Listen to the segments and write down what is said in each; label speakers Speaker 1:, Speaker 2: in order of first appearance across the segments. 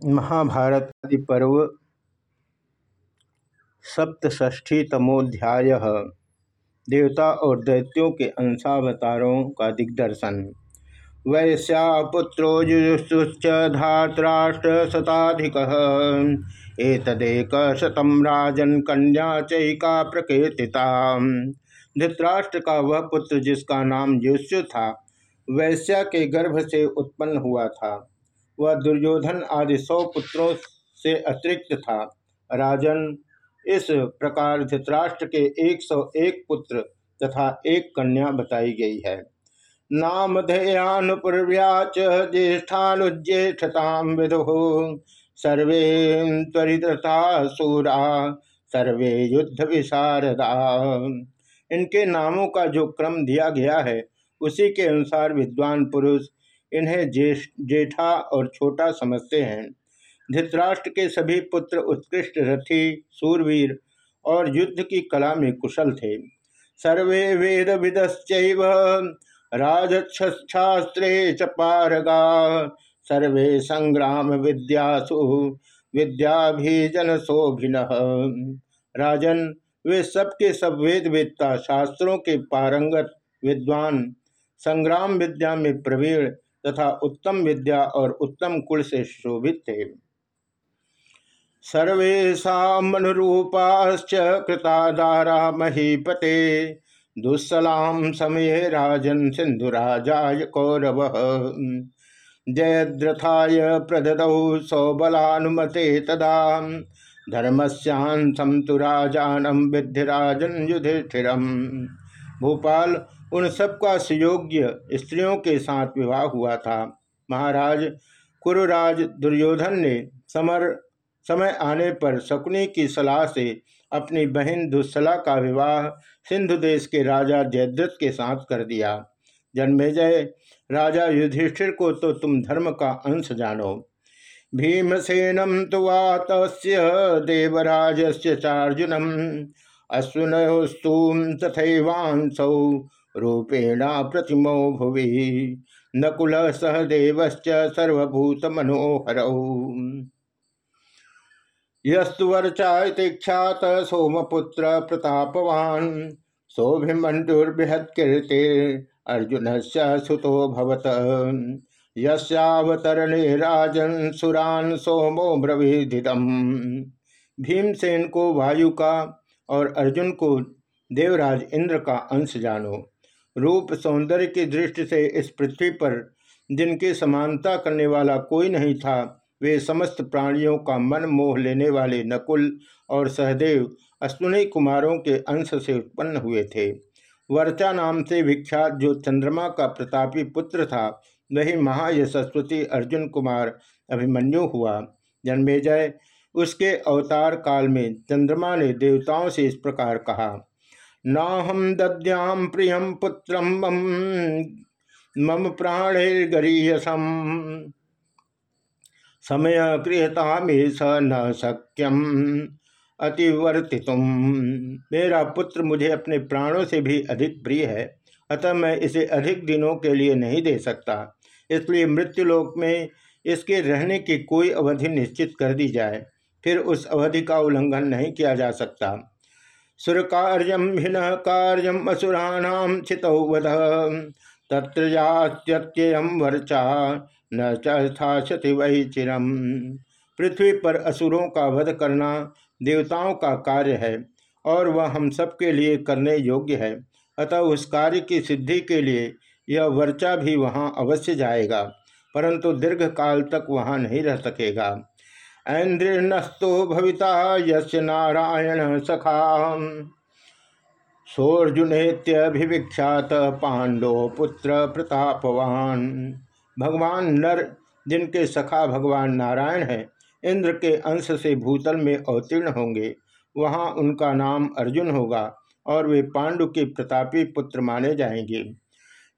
Speaker 1: महाभारत आदि पर्व सप्तष्ठीतमोध्याय देवता और दैत्यों के अंशावतारों का दिग्दर्शन। वैश्या पुत्रो युजुश्च धातराष्ट्र शताधिक एतदेक शतम राजन कन्या चैका प्रकृतिता धृतराष्ट्र का वह पुत्र जिसका नाम युष्यु था, वैश्या के गर्भ से उत्पन्न हुआ था। वह दुर्योधन आदि सौ पुत्रों से अतिरिक्त था। राजन इस प्रकार धृतराष्ट्र के एक सौ एक पुत्र तथा एक कन्या बताई गई है। नाम धेयानुपूर्व्याच ज्येष्ठानुज्येष्ठताम विदु। सर्वे त्वरितता सूरा, सर्वे युद्ध विशारदा इनके नामों का जो क्रम दिया गया है, उसी के अनुसार विद्वान पुरुष इन्हें जेठा और छोटा समझते हैं। धृतराष्ट्र के सभी पुत्र उत्कृष्ट रथी, सूरवीर और युद्ध की कला में कुशल थे। सर्वे वेद विदश्च राजशास्त्रे च पारगा। सर्वे संग्राम विद्यासु विद्याभिजन शोभिन राजन, वे सबके सब वेद वेदता शास्त्रों के पारंगत विद्वान, संग्राम विद्या में प्रवीण तथा उत्तम विद्या और उत्तम कुल से शोभित थे। सर्वेशा मनुरूपाश्च कृतादारा महीपते दुस्सलाम समय राजन सिंधुराजाय कौरव। जयद्रथाय प्रददौ सौबलानुमते तदा धर्मस्यांसम तो राजानम विद्यराजन युधिष्ठिरम। भोपाल उन सबका सुयोग्य स्त्रियों के साथ विवाह हुआ था। महाराज कुरुराज दुर्योधन ने समर, समय आने पर शकुनी की सलाह से अपनी बहन दुस्सला का विवाह सिंधु देश के राजा जयद्रथ के साथ कर दिया। जन्मेजय राजा युधिष्ठिर को तो तुम धर्म का अंश जानो। भीमसेनम तो वात देवराज से चार्जुनम अश्विनस्तूम तथैवांसौ रूपेण प्रतिमो भुवि। नकुल सहदेवश्च सर्वभूत मनोहर यस्तु वर्चाख्यात सोमपुत्र प्रतापवान। सौभिमंडुर्बृहत्कीर्ति अर्जुन से सुतो भवत। राजन सुरान सोमो ब्रवीधितम भीमसेन को वायु का और अर्जुन को देवराज इंद्र का अंश जानो। रूप सौंदर्य की दृष्टि से इस पृथ्वी पर जिनकी समानता करने वाला कोई नहीं था, वे समस्त प्राणियों का मन मोह लेने वाले नकुल और सहदेव अश्विनी कुमारों के अंश से उत्पन्न हुए थे। वर्चा नाम से विख्यात जो चंद्रमा का प्रतापी पुत्र था, वही महायशस्वती अर्जुन कुमार अभिमन्यु हुआ। जन्मेजय उसके अवतार काल में चंद्रमा ने देवताओं से इस प्रकार कहा न हम दद्याम प्रियम पुत्र मम मम समय क्रियता में स न सक्यम अतिवर्ति मेरा पुत्र मुझे अपने प्राणों से भी अधिक प्रिय है, अतः मैं इसे अधिक दिनों के लिए नहीं दे सकता। इसलिए मृत्युलोक में इसके रहने की कोई अवधि निश्चित कर दी जाए, फिर उस अवधि का उल्लंघन नहीं किया जा सकता। सुर कार्यम कार्यम असुराणाम चितौवध तत्र जात्यत्ययम वर्चा, न चाशति वही चिरम। पृथ्वी पर असुरों का वध करना देवताओं का कार्य है, और वह हम सबके लिए करने योग्य है। अतः उस कार्य की सिद्धि के लिए यह वर्चा भी वहाँ अवश्य जाएगा, परंतु दीर्घ काल तक वहाँ नहीं रह सकेगा। ऐन्द्रिर्नस्तो भविता यस्य नारायण सखा सोर्जुनेत्यभिविख्यात पांडो पुत्र प्रतापवान। भगवान नर, जिनके सखा भगवान नारायण है, इंद्र के अंश से भूतल में अवतीर्ण होंगे, वहाँ उनका नाम अर्जुन होगा और वे पांडु के प्रतापी पुत्र माने जाएँगे।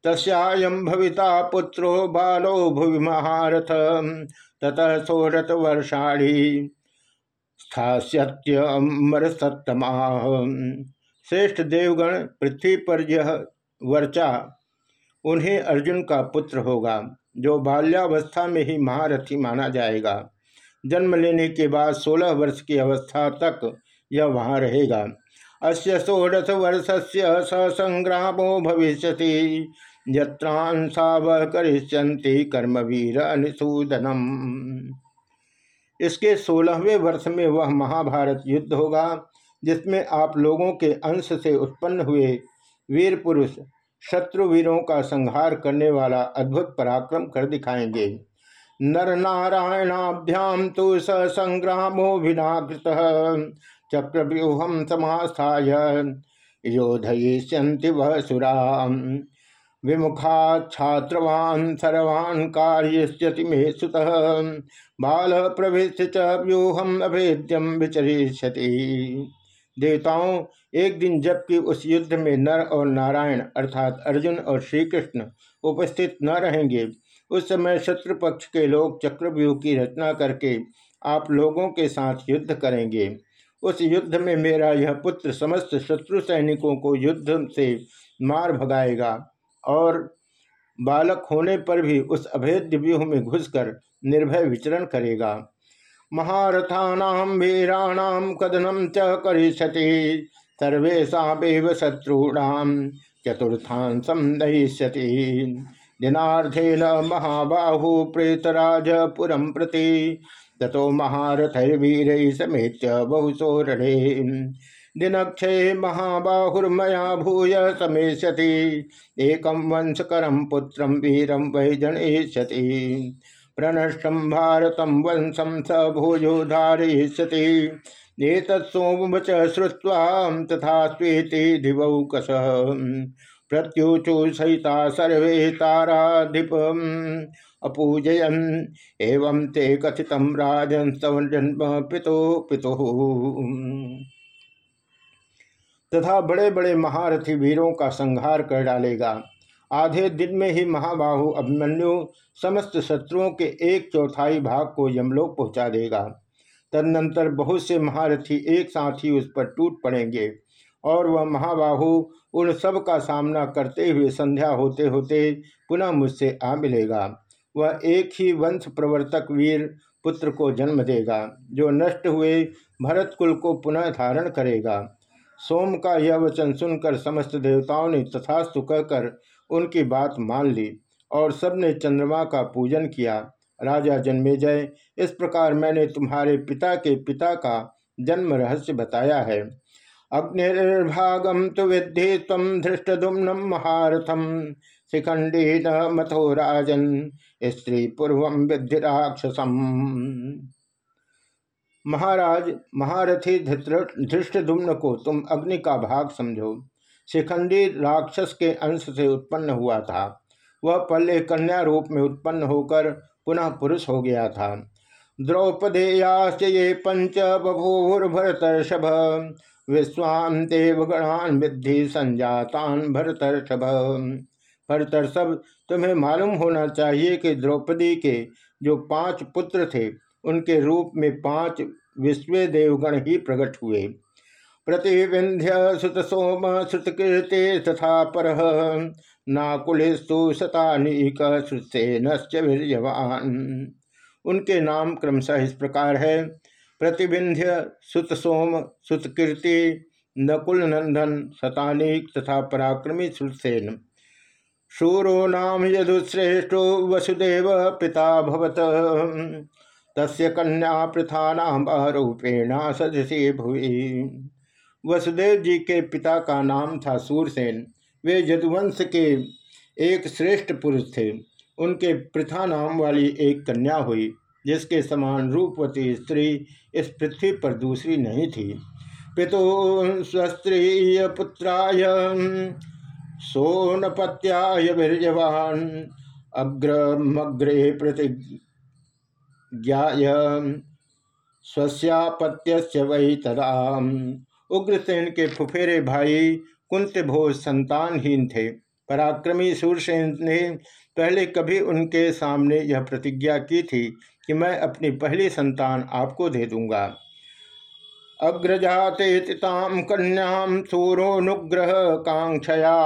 Speaker 1: तस्यायम भविता पुत्रो बालो भुवि महारथ ततः सोरत वर्षाढ़ी स्थास्यत्यमरसत्तमा। श्रेष्ठ देवगण पृथ्वी पर यह वर्चा, उन्हें अर्जुन का पुत्र होगा, जो बाल्यावस्था में ही महारथी माना जाएगा। जन्म लेने के बाद सोलह वर्ष की अवस्था तक यह वहाँ रहेगा। अस्य षोडश वर्ष से ससंग्रामो भविष्य यत्रांसा वह करिष्यंति कर्मवीर अनुसूदनम। इसके सोलहवें वर्ष में वह महाभारत युद्ध होगा, जिसमें आप लोगों के अंश से उत्पन्न हुए वीर पुरुष शत्रुवीरों का संहार करने वाला अद्भुत पराक्रम कर दिखाएँगे। नर नारायणाभ्याम तो स संग्रामो विनाकृत चक्रव्यूहम समास्थाय। योधयिष्यन्ति वह सुरा विमुखा छात्रवान सर्वान् कार्यति मे सुत। बाल प्रवेश व्यूहम अभेद्यम विचरिष्यति। देवताओं, एक दिन जबकि उस युद्ध में नर और नारायण अर्थात अर्जुन और श्री कृष्ण उपस्थित न रहेंगे, उस समय शत्रु पक्ष के लोग चक्रव्यूह की रचना करके आप लोगों के साथ युद्ध करेंगे। उस युद्ध में मेरा यह पुत्र समस्त शत्रु सैनिकों को युद्ध से मार भगाएगा। और बालक होने पर भी उस अभेद्य व्यूह में घुसकर निर्भय विचरण करेगा। महारथानाम वीराणाम कदनम च करिष्यति सर्वेशा शत्रूणाम चतुर्थांसम दहिष्यति दिनार्थेन महाबाहु प्रेतराजपुरम प्रति, ततो महारथैर्वीर समेत बहुशो रणे दिनक्षय महाबाहुर्मया भूय समेष्यति। एकम वंशकरम पुत्रम वीरम वै जनयिष्यति प्रणष्टम भारतम वंशम स भूजो धारयिष्यति। एतत्सोमच श्रुवा तथा स्वेति दिवौकस प्रत्युचु सहिता सर्वे ताराधिप। अपूजयन, एवं ते कथित राजन जन्म पितो पितु। तथा बड़े बड़े महारथी वीरों का संहार कर डालेगा। आधे दिन में ही महाबाहु अभिमन्यु समस्त शत्रुओं के एक चौथाई भाग को यमलोक पहुँचा देगा। तदनंतर बहुत से महारथी एक साथ ही उस पर टूट पड़ेंगे और वह महाबाहु उन सब का सामना करते हुए संध्या होते होते पुनः मुझसे आ मिलेगा। वह एक ही वंश प्रवर्तक वीर पुत्र को जन्म देगा, जो नष्ट हुए भरत कुल को पुनः धारण करेगा। सोम का यह वचन सुनकर समस्त देवताओं ने तथास्तु कहकर उनकी बात मान ली और सबने चंद्रमा का पूजन किया। राजा जन्मेजय, इस प्रकार मैंने तुम्हारे पिता के पिता का जन्म रहस्य बताया है। अग्निर्भागम तो विद्धि तम धृष्टुम्नम महारथम शिखंडी न मथो राजन, स्त्री पूर्व विद्धि राक्षसम। महाराज, महारथी धृष्टुम्न को तुम अग्नि का भाग समझो। शिखंडी राक्षस के अंश से उत्पन्न हुआ था। वह पल्ले कन्या रूप में उत्पन्न होकर पुनः पुरुष हो गया था। द्रौपदेयाश्च ये पंच बभूर्भरतर्षभ विश्वान देवगणान विद्धि संजातान भरतर्षभ। भरतर्षभ, तुम्हें मालूम होना चाहिए कि द्रौपदी के जो पाँच पुत्र थे उनके रूप में पाँच विश्व देवगण ही प्रकट हुए। प्रतिविंध्य सुत सोम श्रुतकीर्ति तथा पर नाकुलिस्तु शतानीक वीर्यवान। उनके नाम क्रमशः इस प्रकार है। प्रतिबिंध्य सुत सोम सुतकीर्ति नकुल नंदन शतानीक तथा पराक्रमी श्रुतसेन शूरो नाम यदुश्रेष्ठो वसुदेव पिता भवत। तस्य कन्या प्रथा नाम रूपेणा सदृशी भुवि। वसुदेव जी के पिता का नाम था सूरसेन। वे यदुवंश के एक श्रेष्ठ पुरुष थे। उनके प्रथा नाम वाली एक कन्या हुई, जिसके समान रूपवती स्त्री इस पृथ्वी पर दूसरी नहीं थी। पितो स्वस्त्रीय पुत्राय, सोनपत्याय वीरवान अग्रमग्रे प्रति ज्ञाय स्वस्यापत्य वही तदा उग्रसेन के फुफेरे भाई कुंत भोज संतानहीन थे। पराक्रमी सूरसेन ने पहले कभी उनके सामने यह प्रतिज्ञा की थी कि मैं अपनी पहली संतान आपको दे दूँगा। अग्रजाते तिताम कन्याम सूरोनुग्रह कांक्षया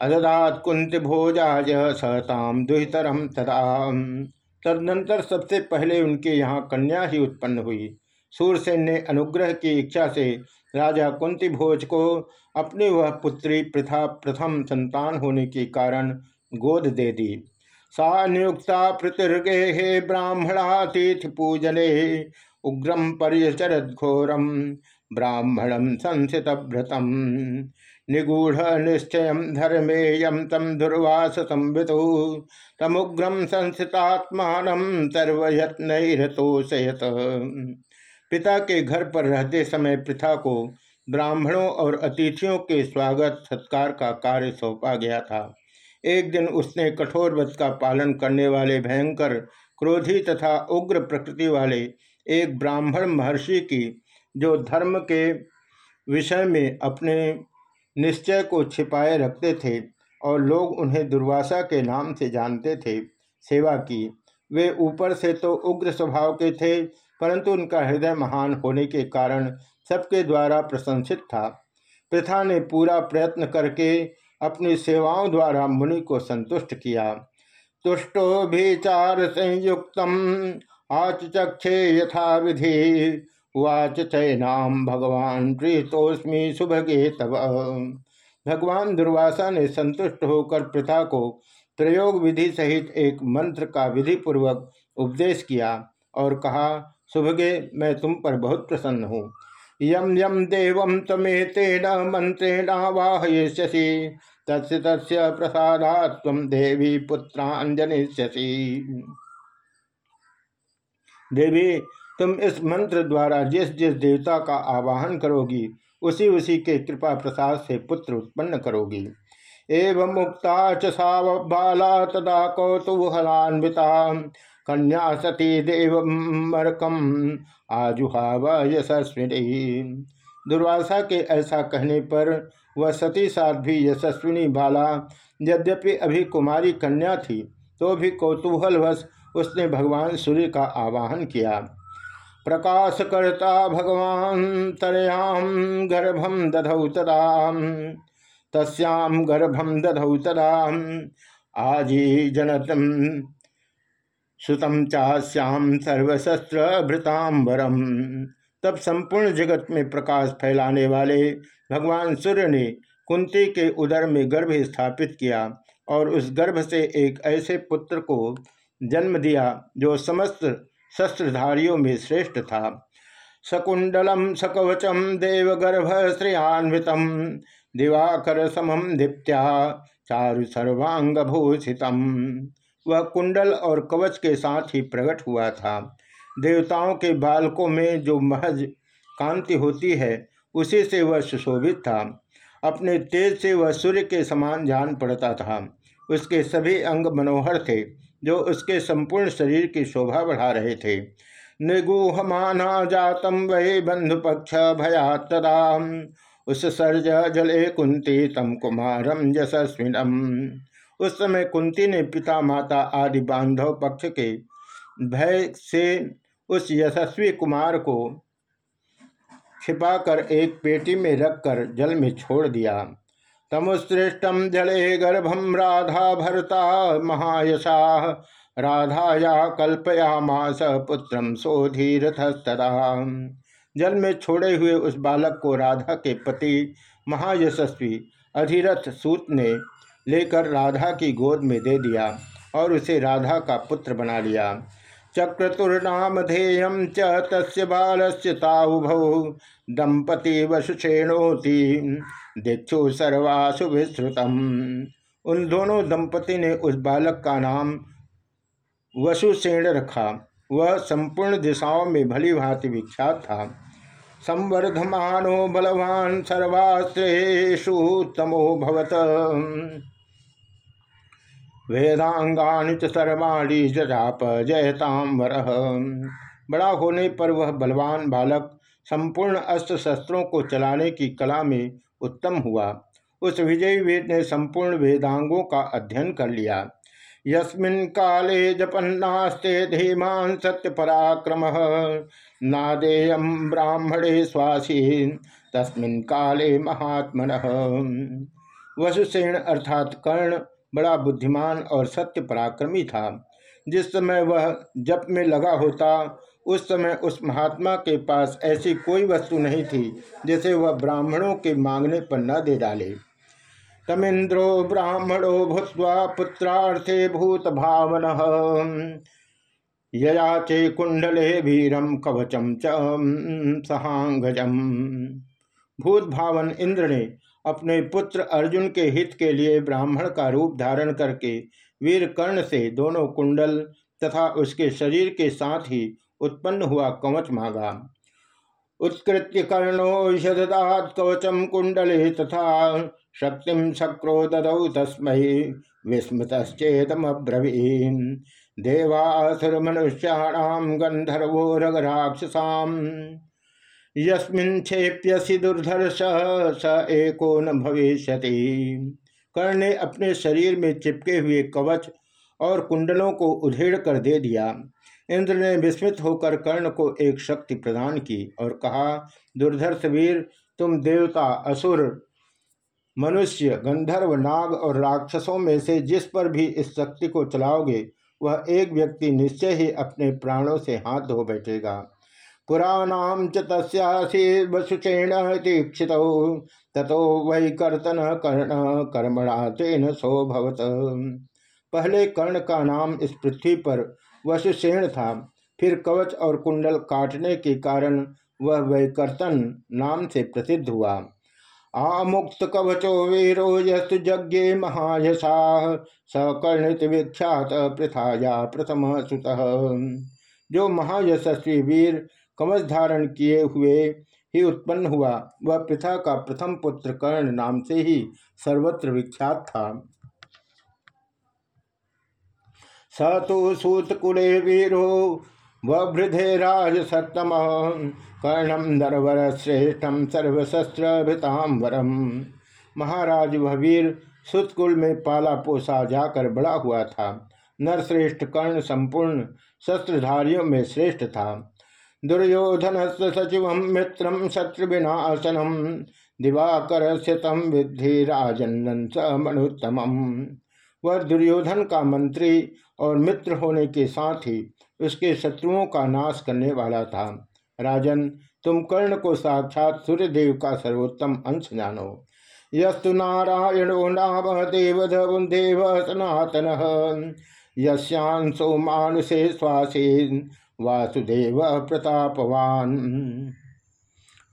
Speaker 1: अददात कुंत भोजाय सहताम दुहितरम तदा तदनंतर सबसे पहले उनके यहाँ कन्या ही उत्पन्न हुई। सूरसेन ने अनुग्रह की इच्छा से राजा कुंती भोज को अपनी वह पुत्री प्रथा प्रथम संतान होने के कारण गोद दे दी। सा नियुक्ता प्रतिर्गे ब्राह्मणातिथि पूजने उग्रम पर्यचरद घोरम ब्राह्मणम संसित भ्रतम निगूढ़ निश्चय धर्मेयम तम दुर्वास संवितु तमुग्रम सर्वयत्नोषयत पिता के घर पर रहते समय पिता को ब्राह्मणों और अतिथियों के स्वागत सत्कार का कार्य सौंपा गया था। एक दिन उसने कठोर व्रत का पालन करने वाले भयंकर, क्रोधी तथा उग्र प्रकृति वाले एक ब्राह्मण महर्षि की जो धर्म के विषय में अपने निश्चय को छिपाए रखते थे और लोग उन्हें दुर्वासा के नाम से जानते थे, सेवा की। वे ऊपर से तो उग्र स्वभाव के थे, परंतु उनका हृदय महान होने के कारण सबके द्वारा प्रशंसित था। प्रथा ने पूरा प्रयत्न करके अपनी सेवाओं द्वारा मुनि को संतुष्ट किया। तुष्टो भी चार संयुक्त आचक्षे यथा विधि उवाच चैनाम भगवान प्रीतोस्मी सुभगे तब भगवान दुर्वासा ने संतुष्ट होकर प्रथा को प्रयोग विधि सहित एक मंत्र का विधि पूर्वक उपदेश किया और कहा, सुभगे, मैं तुम पर बहुत प्रसन्न हूँ। यम यम देव तमेतेन मंत्रेण वाहयिष्यसि। तस्य तस्य प्रसादात् देवी पुत्रांजनिष्यसि देवी तुम इस मंत्र द्वारा जिस जिस देवता का आवाहन करोगी, उसी उसी के कृपा प्रसाद से पुत्र उत्पन्न करोगी। एवं मुक्ता च बाला तदा कौतूहलान्विता। कन्या सती देव मरकम आजुहाव यशस्विनी। दुर्वासा के ऐसा कहने पर वह सती साथ भी यशस्विनी बाला। यद्यपि अभी कुमारी कन्या थी तो भी कौतूहलवश उसने भगवान सूर्य का आवाहन किया। प्रकाश करता भगवान तरयाम गर्भम दधौ तदा तस्याम गर्भम दधौ तदा आजी जनतम सुतम चाश्याम सर्वशस्त्र भृतांबरम तब संपूर्ण जगत में प्रकाश फैलाने वाले भगवान सूर्य ने कुंती के उदर में गर्भ स्थापित किया और उस गर्भ से एक ऐसे पुत्र को जन्म दिया जो समस्त शस्त्रधारियों में श्रेष्ठ था। सकुंडलम सकवचम देवगर्भ श्रेयान्वित दिवाकर समम दीप्त्या, चारु सर्वांग भूषितम। वह कुंडल और कवच के साथ ही प्रकट हुआ था। देवताओं के बालकों में जो महज कांति होती है, उसी से वह सुशोभित था। अपने तेज से वह सूर्य के समान जान पड़ता था। उसके सभी अंग मनोहर थे। जो उसके संपूर्ण शरीर की शोभा बढ़ा रहे थे। निगूहमाना जातम वही बंधुपक्ष भया तदा उस सर्ज जले कुंती तम कुमारम यशस्विनम। उस समय कुंती ने पिता माता आदि बांधव पक्ष के भय से उस यशस्वी कुमार को छिपाकर एक पेटी में रखकर जल में छोड़ दिया। तमुश्रेष्टम जले गर्भम राधा भरता महायशा। राधाया कल्पयामास पुत्रम सोधीरथस्तदा। जल में छोड़े हुए उस बालक को राधा के पति महायशस्वी अधिरथ सूत ने लेकर राधा की गोद में दे दिया और उसे राधा का पुत्र बना लिया। चक्रतुर्नामधेयम च तस् बालस्य ताउभौ दंपति दीक्षु सर्वासु विस्तृतम। उन दोनों दंपति ने उस बालक का नाम वसुसेण रखा। वह संपूर्ण दिशाओं में भली भांति विख्यात था। संवर्धमानो बलवान सर्वास्त्रेषु तमो भवत। वेदांगानि सर्वाणी जजाप जयताम बड़ा होने पर वह बलवान बालक संपूर्ण अस्त्र शस्त्रों को चलाने की कला में उत्तम हुआ। उस विजयी वीर ने संपूर्ण वेदांगों का अध्ययन कर लिया। यस्मिन काले जपन्नास्ते धीमान सत्य पराक्रम नादेयम ब्राह्मणे स्वासी, तस्मिन काले महात्मन। वसुसेन अर्थात कर्ण बड़ा बुद्धिमान और सत्य पराक्रमी था। जिस समय वह जप में लगा होता उस समय उस महात्मा के पास ऐसी कोई वस्तु नहीं थी, जिसे वह ब्राह्मणों के मांगने पर न दे डाले। तमिंद्रो ब्राह्मणो भूत्वा पुत्रार्थे भूत भावन ययाचे कुंडले वीरम कवचम च सहांगजम। भूत भावन इंद्र ने अपने पुत्र अर्जुन के हित के लिए ब्राह्मण का रूप धारण करके वीर कर्ण से दोनों कुंडल तथा उसके शरीर के साथ ही उत्पन्न हुआ कवच मांगा। उत्कृत्य कर्णो यदात कवचम कुंडले तथा शक्ति शक्रो ददौ तस्म विस्मतश्चेतमब्रवीन देवासुर मनुष्याणाम गंधर्वो रगराक्षसाम यस्मिन्क्षेप्यसि दुर्धर्ष स एको न भविष्य कर्ण ने अपने शरीर में चिपके हुए कवच और कुंडलों को उधेड़ कर दे दिया। इंद्र ने विस्मित होकर कर्ण को एक शक्ति प्रदान की और कहा, दुर्धर्ष वीर, तुम देवता, असुर, मनुष्य, गंधर्व, नाग और राक्षसों में से जिस पर भी इस शक्ति को चलाओगे, वह एक व्यक्ति निश्चय ही अपने प्राणों से हाथ धो बैठेगा। पुराणाम च तस्यासीर्वशुचेण दीक्षित ततो वही कर्तन कर्ण कर्मणा तेन सोभवत पहले कर्ण का नाम इस पृथ्वी पर वसुसेण था। फिर कवच और कुंडल काटने के कारण वह वैकर्तन नाम से प्रसिद्ध हुआ। आमुक्त कवचो वीरो यस्तु यज्ञे महायशा सकर्णित विख्यात प्रथाया प्रथम सुत। जो महायशस्वी वीर कवच धारण किए हुए ही उत्पन्न हुआ, वह पिता का प्रथम पुत्र कर्ण नाम से ही सर्वत्र विख्यात था। स तो सूतकुले वीरो वृधे राज कर्णम नरवर श्रेष्ठम सर्वशस्त्रभृतांबरम महाराज वह वीर सुतकुल में पाला पोसा जाकर बड़ा हुआ था। नरश्रेष्ठ कर्ण संपूर्ण शस्त्रधारियों में श्रेष्ठ था। दुर्योधन सचिव, मित्र शत्रुविनाशनम दिवाकर तम विद्धि राजन स मनुत्तम वह दुर्योधन का मंत्री और मित्र होने के साथ ही उसके शत्रुओं का नाश करने वाला था। राजन, तुम कर्ण को साक्षात सूर्यदेव का सर्वोत्तम अंश जानो। यस्तु नारायणो नाम देव देव सनातन। यस्यांशो मानुषे श्वासे वासुदेव प्रतापवान।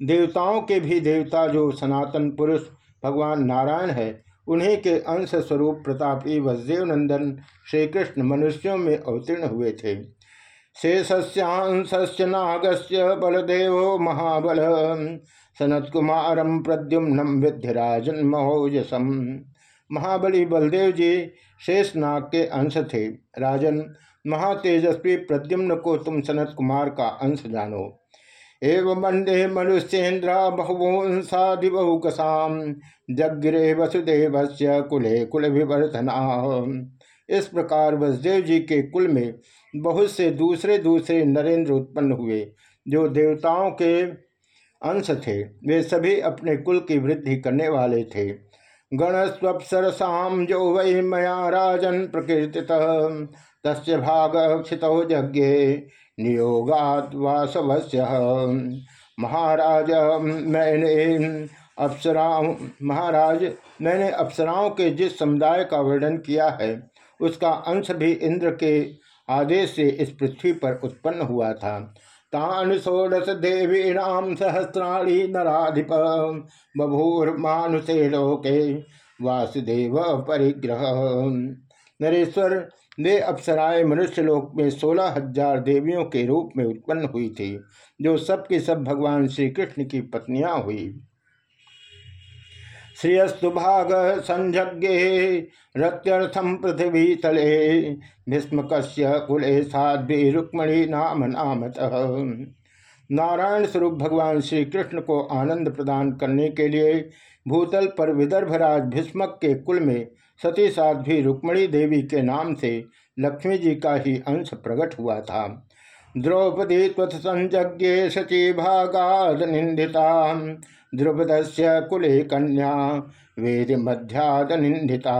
Speaker 1: देवताओं के भी देवता, जो सनातन पुरुष, भगवान नारायण है उन्हीं के अंश स्वरूप प्रतापी वसुदेव नंदन श्री कृष्ण मनुष्यों में अवतीर्ण हुए थे। शेषस्यांश नागस्य बलदेव महाबल। सनत कुमारम प्रद्युम्नम विद्यराजन महोजसम महाबली बलदेव जी शेष नाग के अंश थे। राजन, महातेजस्वी प्रद्युम्न को तुम सनत कुमार का अंश जानो। एवं मंडे मनुष्येन्द्र बहुवंशादिबहुकसाम जग्रे वसुदेव से कुले कुल विवर्धना इस प्रकार वसुदेव जी के कुल में बहुत से दूसरे दूसरे नरेंद्र उत्पन्न हुए, जो देवताओं के अंश थे। वे सभी अपने कुल की वृद्धि करने वाले थे। गणस्वप्सरसाम जो वै मया राजन प्रकीर्ति तस् भाग क्षित यज्ञे। नियोगात वासवस्य महाराज, मैंने अप्सरा महाराज, मैंने अप्सराओं के जिस समुदाय का वर्णन किया है, उसका अंश भी इंद्र के आदेश से इस पृथ्वी पर उत्पन्न हुआ था। तान षोडश देवीणाम सहस्राणी नराधिप, बभूर्मानुषे लोके वासुदेव परिग्रह। नरेश्वर वे अप्सराएँ मनुष्यलोक में सोलह हज़ार देवियों के रूप में उत्पन्न हुई थी, जो सबके सब भगवान श्री कृष्ण की पत्नियाँ हुई। श्रेयस्तु भाग रत्यर्थम पृथ्वी तले भीष्मक कुले साध्वी रुक्मणी नाम नामत। नारायण स्वरूप भगवान श्री कृष्ण को आनंद प्रदान करने के लिए भूतल पर विदर्भराज भीष्मक के कुल में सती साध्वी रुक्मणी देवी के नाम से लक्ष्मी जी का ही अंश प्रकट हुआ था। द्रौपदी त्वथ संज्ञे शची भागाद निंदिता। द्रुपद से कुले कन्या वेद मध्याद निंदिता।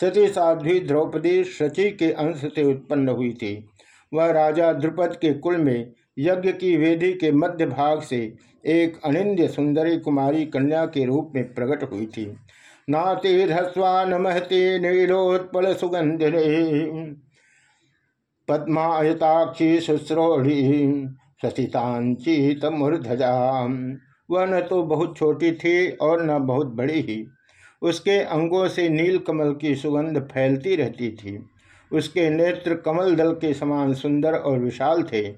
Speaker 1: सती साध्वी द्रौपदी शची के अंश से उत्पन्न हुई थी। वह राजा द्रुपद के कुल में यज्ञ की वेदी के मध्य भाग से एक अनिंद्य सुंदरी कुमारी कन्या के रूप में प्रकट हुई थी। नातीर्स्वान महती नीलोत्पल सुगंधिनी पद्मायताक्षी शुश्रोढ़ी सचितांचित मूर्धजा वह न तो बहुत छोटी थी और न बहुत बड़ी ही। उसके अंगों से नील कमल की सुगंध फैलती रहती थी। उसके नेत्र कमल दल के समान सुंदर और विशाल थे।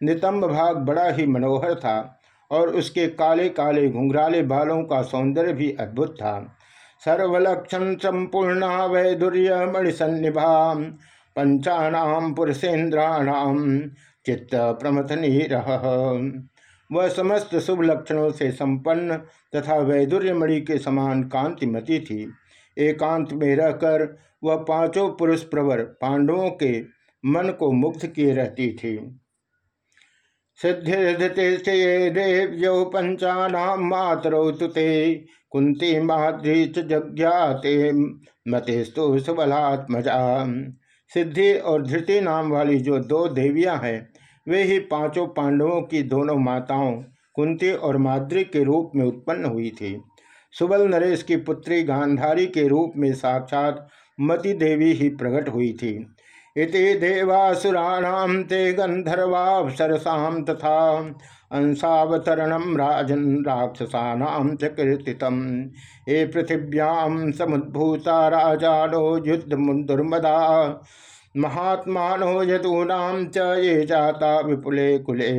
Speaker 1: नितंब भाग बड़ा ही मनोहर था और उसके काले काले घुंघराले बालों का सौंदर्य भी अद्भुत था। सर्वलक्षण संपूर्ण वैदुर्य मणिसन्निभा पंचानाम पुरुषेन्द्राणाम चित्त प्रमथनी वह समस्त शुभ लक्षणों से संपन्न तथा वैदुर्यमणि के समान कांतिमती थी। एकांत में रहकर वह पाँचों पुरुष प्रवर पांडवों के मन को मुक्त किए रहती थी। सिद्धि सिद्धिर्धते देव्यो पंचानाम मातरौ तुते कुंती माद्री च जज्ञाते मतेस्तु सुबलात्मजा। सिद्धि और धृति नाम वाली जो दो देवियाँ हैं, वे ही पाँचों पांडवों की दोनों माताओं, कुंती और माद्री के रूप में उत्पन्न हुई थी। सुबल नरेश की पुत्री गांधारी के रूप में साक्षात मति देवी ही प्रकट हुई थी। इति देवासुराणाम ते गंधर्वापसरसा तथा अंशावतरण राजन राक्षसानाम च हे पृथिव्याम समुद्भूता राजानो युद्ध दुर्मदा महात्मा यदूनाम च ये जाता विपुले कुले।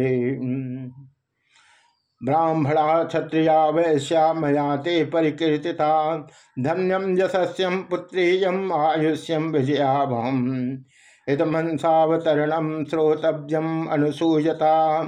Speaker 1: ब्राह्मणा क्षत्रिया वैश्या मया ते परिकीर्तिता। धन्यम यशस्यम पुत्रीयम आयुष्यम विजयाभम। इदमंसावतरणम श्रोतव्यम अनुसूयता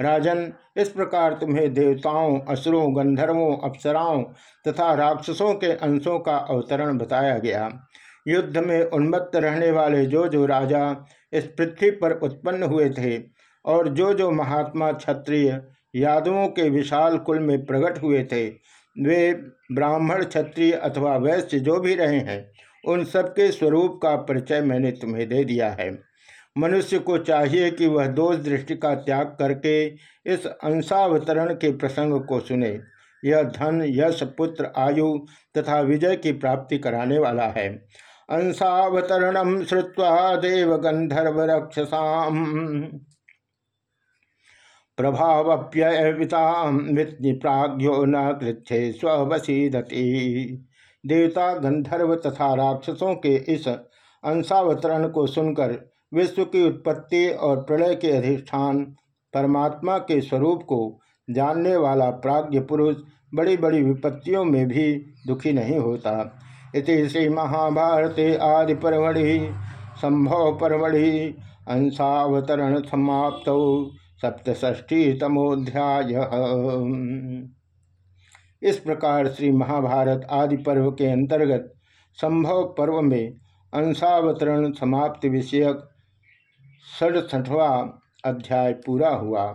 Speaker 1: राजन, इस प्रकार तुम्हें देवताओं, असुरों, गंधर्वों, अप्सराओं तथा राक्षसों के अंशों का अवतरण बताया गया। युद्ध में उन्मत्त रहने वाले जो जो राजा इस पृथ्वी पर उत्पन्न हुए थे और जो जो महात्मा क्षत्रिय यादवों के विशाल कुल में प्रकट हुए थे, वे ब्राह्मण, क्षत्रिय अथवा वैश्य जो भी रहे हैं, उन सबके स्वरूप का परिचय मैंने तुम्हें दे दिया है। मनुष्य को चाहिए कि वह दोष दृष्टि का त्याग करके इस अंशावतरण के प्रसंग को सुने। यह धन, यश, पुत्र, आयु तथा विजय की प्राप्ति कराने वाला है। अंशावतरण श्रुवा देव गंधर्व रक्षसा प्राज्ञो न कृच्छे स्वसीदती देवता गंधर्व तथा राक्षसों के इस अंशावतरण को सुनकर विश्व की उत्पत्ति और प्रलय के अधिष्ठान, परमात्मा के स्वरूप को जानने वाला प्राज्ञ पुरुष बड़ी बड़ी विपत्तियों में भी दुखी नहीं होता। इति श्री महाभारते आदि परमढ़ि संभव परमढ़ि अंशावतरण समाप्त तमोध्याय इस प्रकार श्री महाभारत आदि पर्व के अंतर्गत संभव पर्व में अंशावतरण समाप्ति विषयक सड़सठवा अध्याय पूरा हुआ।